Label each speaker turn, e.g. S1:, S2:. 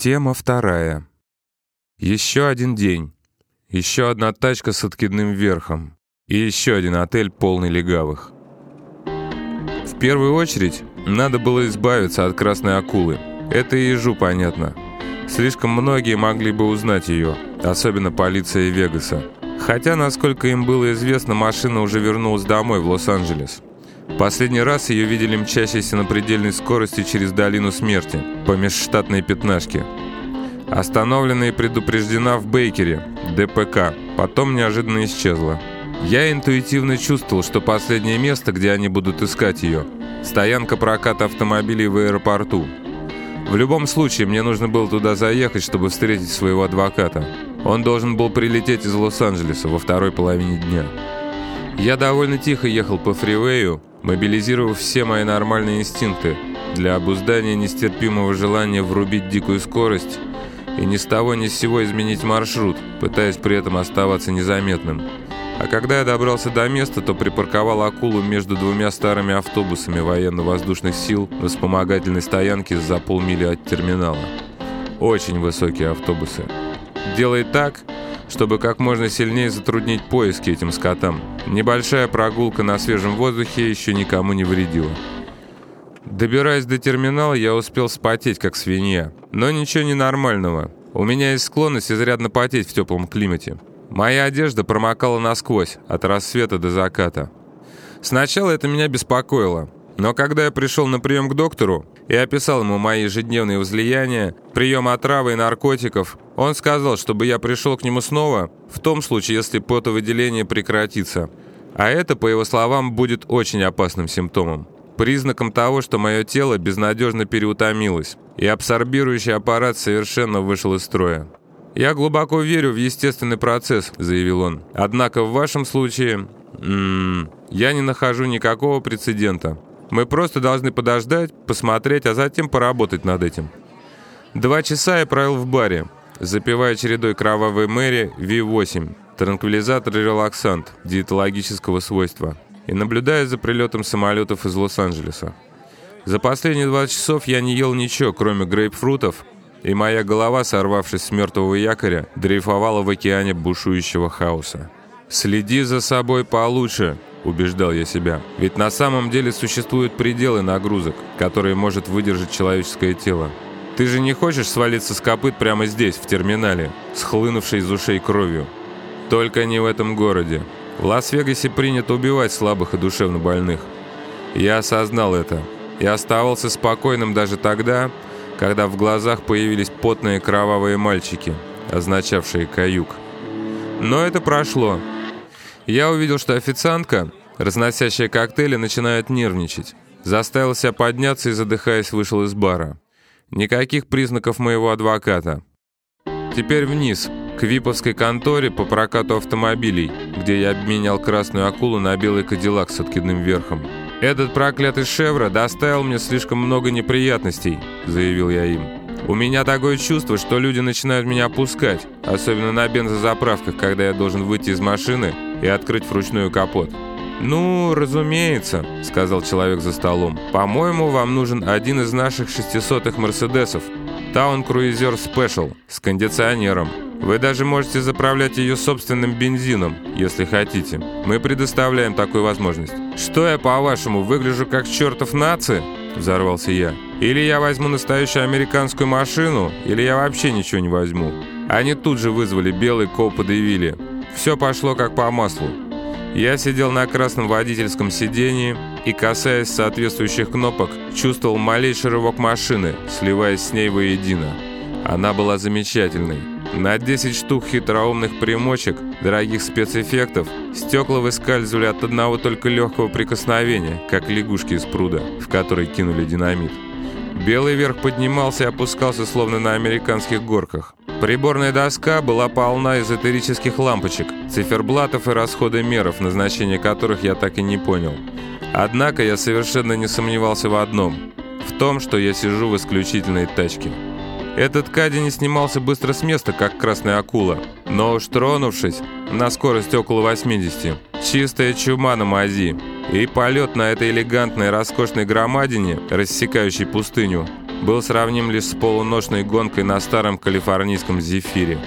S1: Тема вторая. Еще один день. Еще одна тачка с откидным верхом. И еще один отель, полный легавых. В первую очередь, надо было избавиться от красной акулы. Это и ежу понятно. Слишком многие могли бы узнать ее, особенно полиция Вегаса. Хотя, насколько им было известно, машина уже вернулась домой в Лос-Анджелес. Последний раз ее видели мчащейся на предельной скорости через долину смерти, по межштатной пятнашке. Остановлена и предупреждена в Бейкере, ДПК, потом неожиданно исчезла. Я интуитивно чувствовал, что последнее место, где они будут искать ее – стоянка проката автомобилей в аэропорту. В любом случае, мне нужно было туда заехать, чтобы встретить своего адвоката. Он должен был прилететь из Лос-Анджелеса во второй половине дня. Я довольно тихо ехал по фривею, мобилизировав все мои нормальные инстинкты для обуздания нестерпимого желания врубить дикую скорость и ни с того ни с сего изменить маршрут, пытаясь при этом оставаться незаметным. А когда я добрался до места, то припарковал акулу между двумя старыми автобусами военно-воздушных сил на вспомогательной стоянке за полмили от терминала. Очень высокие автобусы. Делай так, чтобы как можно сильнее затруднить поиски этим скотам. Небольшая прогулка на свежем воздухе еще никому не вредила. Добираясь до терминала, я успел спотеть, как свинья. Но ничего ненормального. У меня есть склонность изрядно потеть в теплом климате. Моя одежда промокала насквозь, от рассвета до заката. Сначала это меня беспокоило. Но когда я пришел на прием к доктору и описал ему мои ежедневные возлияния, прием отравы и наркотиков, он сказал, чтобы я пришел к нему снова, в том случае, если потовыделение прекратится. А это, по его словам, будет очень опасным симптомом. Признаком того, что мое тело безнадежно переутомилось, и абсорбирующий аппарат совершенно вышел из строя. «Я глубоко верю в естественный процесс», — заявил он. «Однако в вашем случае м -м, я не нахожу никакого прецедента. Мы просто должны подождать, посмотреть, а затем поработать над этим». Два часа я провел в баре, запивая чередой кровавой Мэри V8, транквилизатор и релаксант диетологического свойства, и наблюдая за прилетом самолетов из Лос-Анджелеса. За последние 20 часов я не ел ничего, кроме грейпфрутов, и моя голова, сорвавшись с мертвого якоря, дрейфовала в океане бушующего хаоса. «Следи за собой получше», — убеждал я себя. «Ведь на самом деле существуют пределы нагрузок, которые может выдержать человеческое тело. Ты же не хочешь свалиться с копыт прямо здесь, в терминале, схлынувшей из ушей кровью? Только не в этом городе. В Лас-Вегасе принято убивать слабых и душевно больных. Я осознал это и оставался спокойным даже тогда, когда в глазах появились потные кровавые мальчики, означавшие каюк. Но это прошло. Я увидел, что официантка, разносящая коктейли, начинает нервничать. Заставил себя подняться и, задыхаясь, вышел из бара. Никаких признаков моего адвоката. Теперь вниз, к виповской конторе по прокату автомобилей, где я обменял красную акулу на белый кадиллак с откидным верхом. «Этот проклятый Шевро доставил мне слишком много неприятностей», — заявил я им. «У меня такое чувство, что люди начинают меня опускать, особенно на бензозаправках, когда я должен выйти из машины и открыть вручную капот». «Ну, разумеется», — сказал человек за столом. «По-моему, вам нужен один из наших шестисотых Мерседесов. Таун Круизер Спешл с кондиционером. Вы даже можете заправлять ее собственным бензином, если хотите. Мы предоставляем такую возможность». «Что я, по-вашему, выгляжу как чертов наци?» — взорвался я. «Или я возьму настоящую американскую машину, или я вообще ничего не возьму». Они тут же вызвали белый Коупа и Все пошло как по маслу. Я сидел на красном водительском сидении и, касаясь соответствующих кнопок, чувствовал малейший рывок машины, сливаясь с ней воедино. Она была замечательной. На 10 штук хитроумных примочек, дорогих спецэффектов, стекла выскальзывали от одного только легкого прикосновения, как лягушки из пруда, в который кинули динамит. Белый верх поднимался и опускался, словно на американских горках. Приборная доска была полна эзотерических лампочек, циферблатов и расходомеров, назначение которых я так и не понял. Однако я совершенно не сомневался в одном – в том, что я сижу в исключительной тачке. Этот Кади не снимался быстро с места, как красная акула, но уж тронувшись на скорость около 80, чистая чума на мази, и полет на этой элегантной роскошной громадине, рассекающей пустыню, был сравним лишь с полуношной гонкой на старом калифорнийском «Зефире».